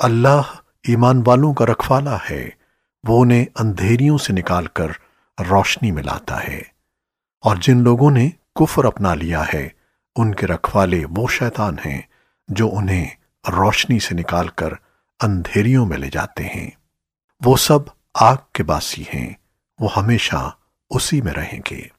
अल्लाह ईमान वालों का रखवाला है। वो उन्हें अंधेरियों से निकालकर रोशनी में लाता है। और जिन लोगों ने कुफर अपना लिया है, उनके रखवाले वो शैतान हैं जो उन्हें रोशनी से निकालकर अंधेरियों में ले जाते हैं। वो सब आग के बासी हैं। वो हमेशा उसी में रहेंगे।